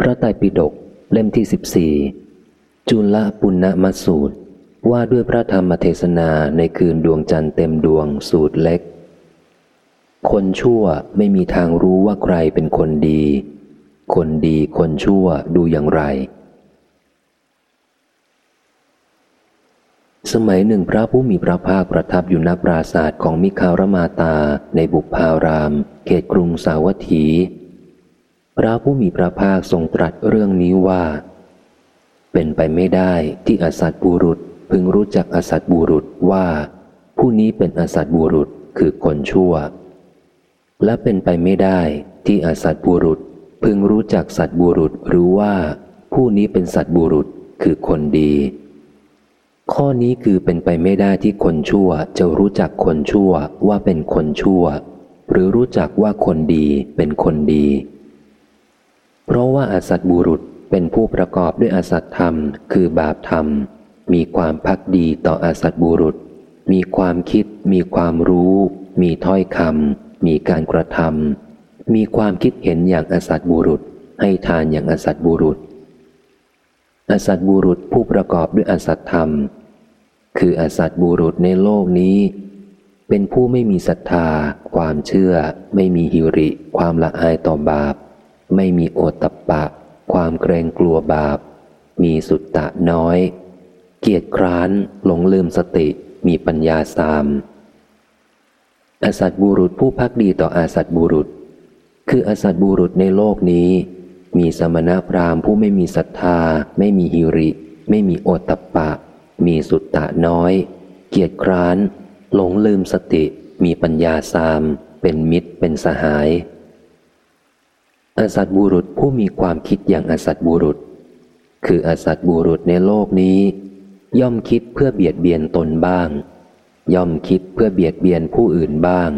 พระไตรปิฎกเล่มที่สิบสี่จุลปุณณมสูตร ว่าด้วยพระธรรมเทศนาในคืนดวงจันทร์เต็มดวงสูตรเล็ก คนชั่วไม่มีทางรู้ว่าใครเป็นคนดี คนดีคนชั่วดูอย่างไร สมัยหนึ่งพระผู้มีพระภาคประทับอยู่ณปราศาสตร์ของมิคารมาตาในบุพาราม เขตกรุงสาวัตถี พระผู้มีพระภาคทรงตรัสเรื่องนี้ว่า เป็นไปไม่ได้ที่อสัตบุรุษพึงรู้จักอสัตบุรุษว่า ผู้นี้เป็นอสัตบุรุษคือคนชั่ว และเป็นไปไม่ได้ที่อสัตบุรุษพึงรู้จักสัตบุรุษหรือว่า ผู้นี้เป็นสัตบุรุษคือคนดี ข้อนี้คือเป็นไปไม่ได้ที่คนชั่วจะรู้จักคนชั่วว่าเป็นคนชั่ว หรือรู้จักว่าคนดีเป็นคนดี เพราะว่าอสัตบุรุษเป็นผู้ประกอบด้วยอสัตธรรม คือบาปธรรม มีความพักดีต่ออสัตบุรุษ มีความคิด มีความรู้ มีถ้อยคำมีการกระทำมีความคิดเห็นอย่างอสัตบุรุษ ให้ทานอย่างอสัตบุรุษอสัตบุรุษผู้ประกอบด้วยอสัตธรรม คืออสัตบุรุษในโลกนี้ เป็นผู้ไม่มีศรัทธา ความเชื่อ ไม่มีหิริ ความละอายต่อบาป ไม่มีโอตปะ ความเกรงกลัวบาป มีสุตตะน้อย เกียรติคร้านหลงลืมสติมีปัญญาสามอสัตบุรุษผู้พักดีต่ออาสัตบุรุษ คืออสัตบุรุษในโลกนี้ มีสมณพราหมณ์ผู้ไม่มีศรัทธา ไม่มีหิริ ไม่มีโอตปะ มีสุตตะน้อย เกียรติคร้าน หลงลืมสติมีปัญญาสาม เป็นมิตรเป็นสหาย อสัตบุรุษผู้มีความคิดอย่างอสัตบุรุษ คืออสัตบุรุษในโลกนี้ ย่อมคิดเพื่อเบียดเบียนตนบ้าง ย่อมคิดเพื่อเบียดเบียนผู้อื่นบ้าง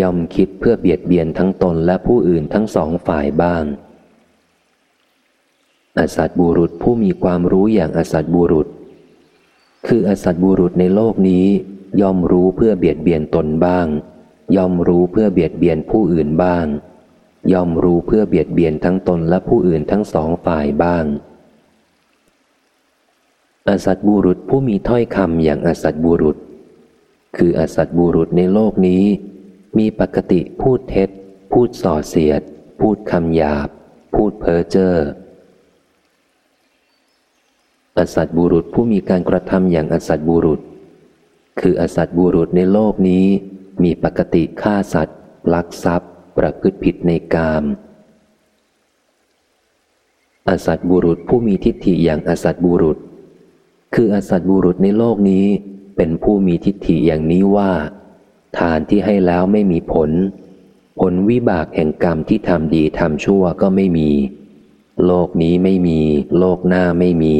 ย่อมคิดเพื่อเบียดเบียนทั้งตนและผู้อื่นทั้งสองฝ่ายบ้าง อสัตบุรุษผู้มีความรู้อย่างอสัตบุรุษ คืออสัตบุรุษในโลกนี้ ย่อมรู้เพื่อเบียดเบียนตนบ้าง ย่อมรู้เพื่อเบียดเบียนผู้อื่นบ้าง ย่อมรู้เพื่อเบียดเบียนทั้งตนและผู้อื่นทั้งสองฝ่ายบ้าง อสัตบุรุษผู้มีถ้อยคำอย่างอสัตบุรุษ คืออสัตบุรุษในโลกนี้ มีปกติพูดเท็จ พูดส่อเสียด พูดคำหยาบ พูดเพ้อเจ้ออสัตบุรุษผู้มีการกระทำอย่างอสัตบุรุษ คืออสัตบุรุษในโลกนี้ มีปกติฆ่าสัตว์ ลักทรัพย์ ประพฤติผิดในกามอาสัตบุรุษผู้มีทิฏฐิอย่างอาสัตบุรุษ คืออาสัตบุรุษในโลกนี้เป็นผู้มีทิฏฐิอย่างนี้ว่า ทานที่ให้แล้วไม่มีผล ผลวิบากแห่งกรรมที่ทำดีทำชั่วก็ไม่มี โลกนี้ไม่มี โลกหน้าไม่มี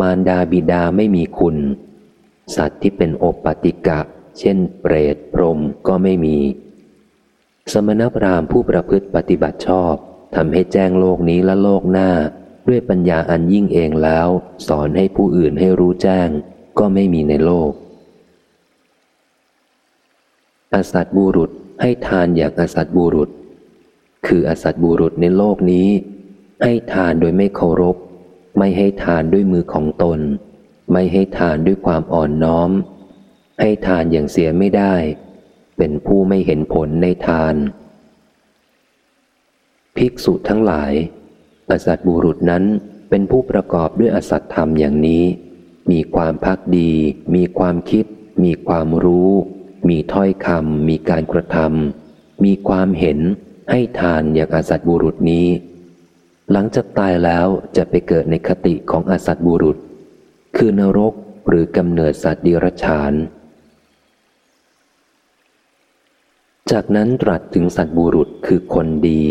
มารดาบิดาไม่มีคุณ สัตว์ที่เป็นโอปปติกะ เช่น เปรตพรมก็ไม่มี สมณพราหมณ์ผู้ประพฤติปฏิบัติชอบทำให้แจ้งโลกนี้และโลกหน้า ด้วยปัญญาอันยิ่งเองแล้ว สอนให้ผู้อื่นให้รู้แจ้ง ก็ไม่มีในโลก อสัตบุรุษให้ทานอย่างอสัตบุรุษ คืออสัตบุรุษในโลกนี้ ให้ทานโดยไม่เคารพ ไม่ให้ทานด้วยมือของตน ไม่ให้ทานด้วยความอ่อนน้อม ให้ทานอย่างเสียไม่ได้ เป็นผู้ไม่เห็นผลในทาน ภิกษุทั้งหลาย อสัตบุรุษนั้นเป็นผู้ประกอบด้วยอสัตธรรมอย่างนี้ มีความพักดี มีความคิด มีความรู้ มีถ้อยคำมีการกระทำมีความเห็นให้ทานอย่างอสัตบุรุษนี้ หลังจากตายแล้วจะไปเกิดในคติของอสัตบุรุษ คือนรกหรือกำเนิดสัตว์ดิรชาน จากนั้นตรัสถึงสัตบุรุษคือคนดี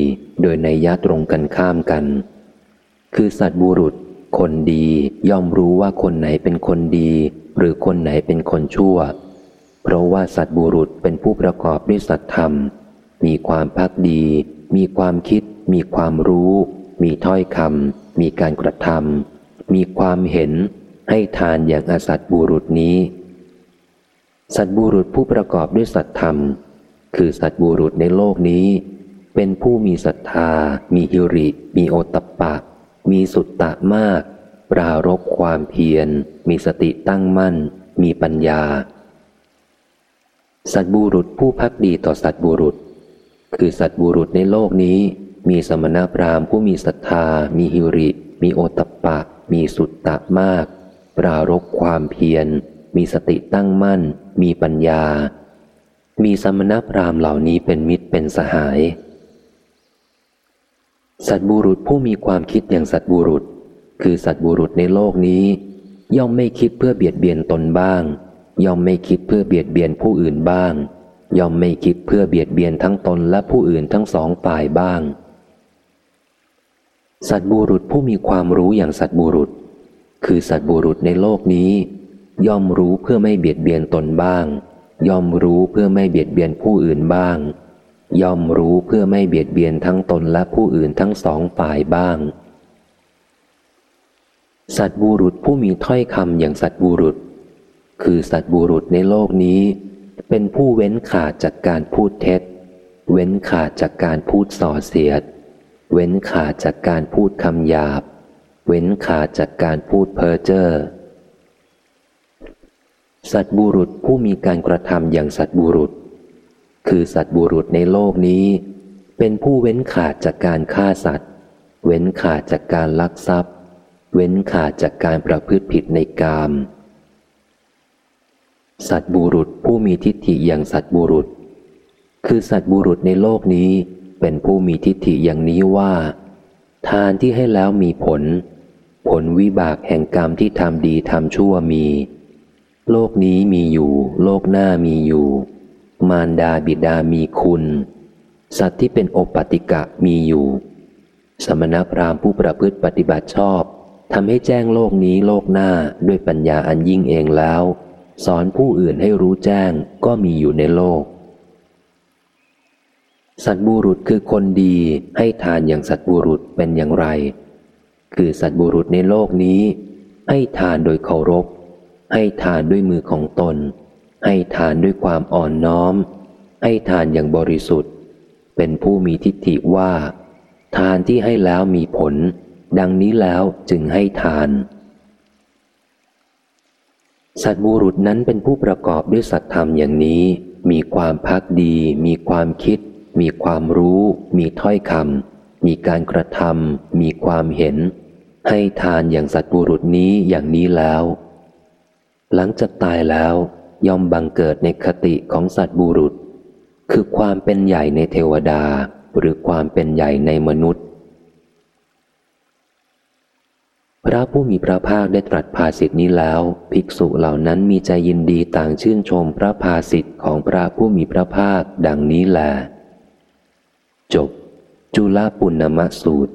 โดยในยะตรงกันข้ามกัน คือสัตบุรุษ คนดีย่อมรู้ว่าคนไหนเป็นคนดี หรือคนไหนเป็นคนชั่ว เพราะว่าสัตบุรุษเป็นผู้ประกอบด้วยสัตธรรม มีความพักดี มีความคิด มีความรู้ มีถ้อยคำมีการกระทำมีความเห็น ให้ทานอย่างอสัตบุรุษนี้ สัตบุรุษผู้ประกอบด้วยสัตธรรม คือสัตบุรุษในโลกนี้ เป็นผู้มีศรัทธา มีฮิริ มีโอตปะ มีสุตตะมาก ปรารบความเพียร มีสติตั้งมั่น มีปัญญา สัตบุรุษผู้พักดีต่อสัตบุรุษ คือสัตบุรุษในโลกนี้ มีสมณพราหมณ์ผู้มีศรัทธา มีฮิริ มีโอตปปะมีสุตตะมาก ปรารบความเพียร มีสติตั้งมั่น มีปัญญา มีสมณพราหมณ์เหล่านี้เป็นมิตรเป็นสหาย สัตบุรุษผู้มีความคิดอย่างสัตบุรุษ คือสัตบุรุษในโลกนี้ ย่อมไม่คิดเพื่อเบียดเบียนตนบ้าง ย่อมไม่คิดเพื่อเบียดเบียนผู้อื่นบ้าง ย่อมไม่คิดเพื่อเบียดเบียนทั้งตนและผู้อื่นทั้งสองฝ่ายบ้าง สัตบุรุษผู้มีความรู้อย่างสัตบุรุษ คือสัตบุรุษในโลกนี้ ย่อมรู้เพื่อไม่เบียดเบียนตนบ้าง ย่อมรู้เพื่อไม่เบียดเบียนผู้อื่นบ้าง ย่อมรู้เพื่อไม่เบียดเบียนทั้งตนและผู้อื่นทั้งสองฝ่ายบ้าง สัตบุรุษผู้มีถ้อยคำอย่างสัตบุรุษ คือสัตบุรุษในโลกนี้ เป็นผู้เว้นขาดจากการพูดเท็จ เว้นขาดจากการพูดส่อเสียด เว้นขาดจากการพูดคำหยาบ เว้นขาดจากการพูดเพ้อเจ้อ สัตบุรุษผู้มีการกระทำอย่างสัตบุรุษ คือสัตบุรุษในโลกนี้ เป็นผู้เว้นขาดจากการฆ่าสัตว์ เว้นขาดจากการลักทรัพย์ เว้นขาดจากการประพฤติผิดในกาม สัตบุรุษผู้มีทิฏฐิอย่างสัตบุรุษ คือสัตบุรุษในโลกนี้ เป็นผู้มีทิฏฐิอย่างนี้ว่า ทานที่ให้แล้วมีผล ผลวิบากแห่งกรรมที่ทำดีทำชั่วมี โลกนี้มีอยู่ โลกหน้ามีอยู่ มารดาบิดามีคุณ สัตว์ที่เป็นโอปติกะมีอยู่ สมณพราหมณ์ผู้ประพฤติปฏิบัติชอบทำให้แจ้งโลกนี้โลกหน้าด้วยปัญญาอันยิ่งเองแล้ว สอนผู้อื่นให้รู้แจ้งก็มีอยู่ในโลก สัตบุรุษคือคนดีให้ทานอย่างสัตบุรุษเป็นอย่างไร คือสัตบุรุษในโลกนี้ ให้ทานโดยเคารพ ให้ทานด้วยมือของตน ให้ทานด้วยความอ่อนน้อม ให้ทานอย่างบริสุทธิ์ เป็นผู้มีทิฏฐิว่า ทานที่ให้แล้วมีผล ดังนี้แล้วจึงให้ทาน สัตบุรุษนั้นเป็นผู้ประกอบด้วยสัตธรรมอย่างนี้ มีความพักดี มีความคิด มีความรู้ มีถ้อยคำมีการกระทำมีความเห็น ให้ทานอย่างสัตบุรุษนี้อย่างนี้แล้ว หลังจากตายแล้วย่อมบังเกิดในคติของสัตว์บุรุษ คือความเป็นใหญ่ในเทวดาหรือความเป็นใหญ่ในมนุษย์ พระผู้มีพระภาคได้ตรัสภาสิทธินี้แล้ว ภิกษุเหล่านั้นมีใจยินดีต่างชื่นชมพระภาสิทธิของพระผู้มีพระภาคดังนี้แหละจบ จุลปุณณมสูตร